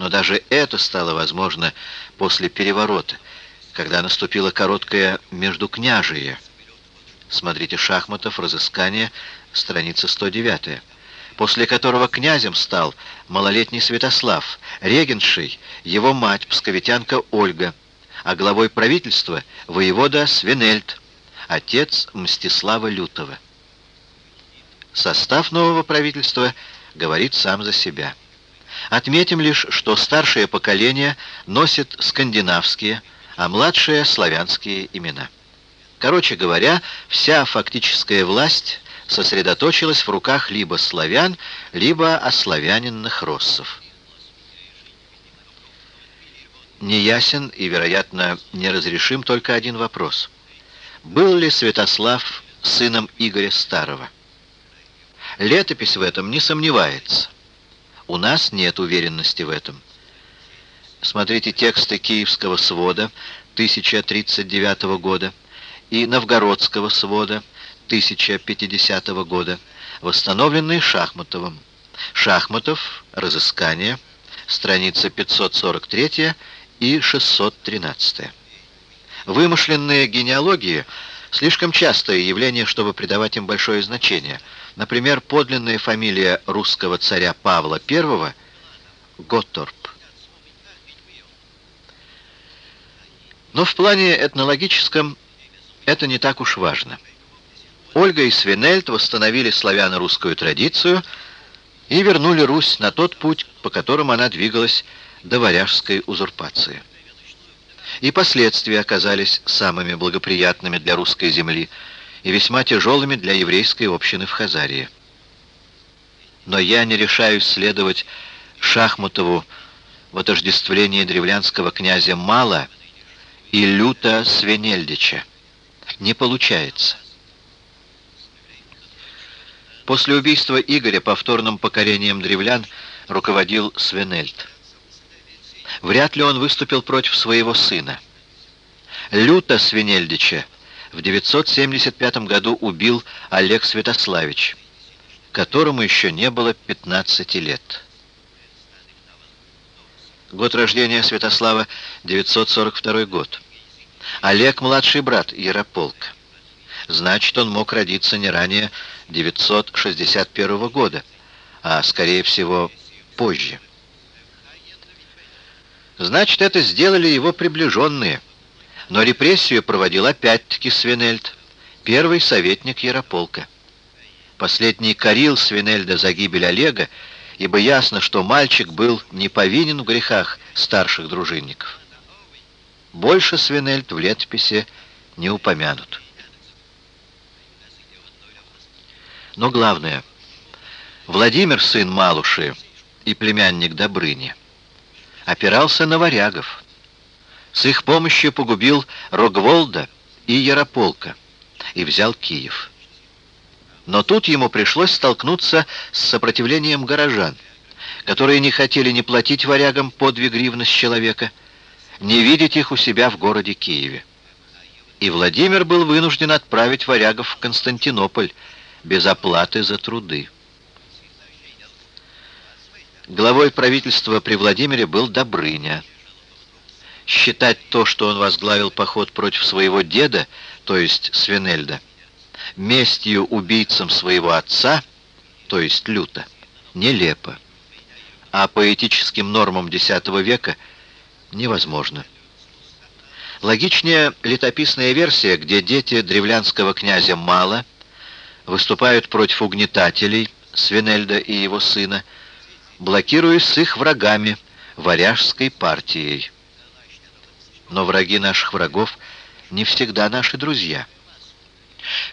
Но даже это стало возможно после переворота, когда наступило короткое междукняжие. Смотрите «Шахматов. Разыскание», страница 109 после которого князем стал малолетний Святослав, регеншей его мать, псковитянка Ольга, а главой правительства — воевода Свинельд, отец Мстислава Лютого. Состав нового правительства говорит сам за себя. Отметим лишь, что старшее поколение носит скандинавские, а младшее — славянские имена. Короче говоря, вся фактическая власть сосредоточилась в руках либо славян, либо ославяненных россов. Неясен и, вероятно, неразрешим только один вопрос. Был ли Святослав сыном Игоря Старого? Летопись в этом не сомневается. У нас нет уверенности в этом. Смотрите тексты Киевского свода 1039 года и Новгородского свода 1050 года, восстановленные Шахматовым. Шахматов, разыскание, страница 543 и 613. Вымышленные генеалогии – слишком частое явление, чтобы придавать им большое значение. Например, подлинная фамилия русского царя Павла I – Готторп. Но в плане этнологическом это не так уж важно. Ольга и Свинельд восстановили славяно-русскую традицию и вернули Русь на тот путь, по которому она двигалась до варяжской узурпации. И последствия оказались самыми благоприятными для русской земли и весьма тяжелыми для еврейской общины в Хазарии. Но я не решаюсь следовать Шахматову в отождествлении древлянского князя Мала и люта Свинельдича. Не получается. После убийства Игоря повторным покорением древлян руководил Свенельд. Вряд ли он выступил против своего сына. Люто Свинельдича в 975 году убил Олег Святославич, которому еще не было 15 лет. Год рождения Святослава — 942 год. Олег — младший брат Ярополка. Значит, он мог родиться не ранее 961 года, а, скорее всего, позже. Значит, это сделали его приближенные. Но репрессию проводил опять-таки Свинельд, первый советник Ярополка. Последний корил Свинельда за гибель Олега, ибо ясно, что мальчик был не повинен в грехах старших дружинников. Больше Свинельд в летописи не упомянут. Но главное, Владимир, сын Малуши и племянник Добрыни, опирался на варягов. С их помощью погубил Рогволда и Ярополка и взял Киев. Но тут ему пришлось столкнуться с сопротивлением горожан, которые не хотели не платить варягам по две гривны с человека, не видеть их у себя в городе Киеве. И Владимир был вынужден отправить варягов в Константинополь, без оплаты за труды. Главой правительства при Владимире был Добрыня. Считать то, что он возглавил поход против своего деда, то есть Свинельда, местью убийцам своего отца, то есть Люта, нелепо. А по этическим нормам X века невозможно. Логичнее летописная версия, где дети древлянского князя Мала – выступают против угнетателей Свинельда и его сына, блокируясь с их врагами, варяжской партией. Но враги наших врагов не всегда наши друзья.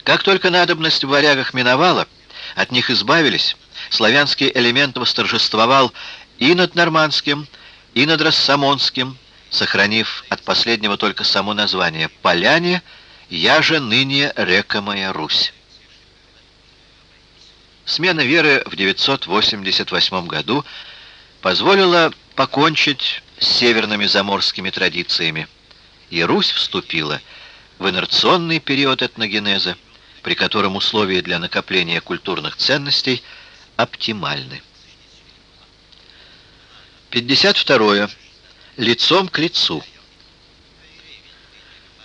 Как только надобность в варягах миновала, от них избавились, славянский элемент восторжествовал и над нормандским, и над рассамонским, сохранив от последнего только само название «Поляне», «Я же ныне река моя Русь». Смена веры в 988 году позволила покончить с северными заморскими традициями, и Русь вступила в инерционный период этногенеза, при котором условия для накопления культурных ценностей оптимальны. 52. Лицом к лицу.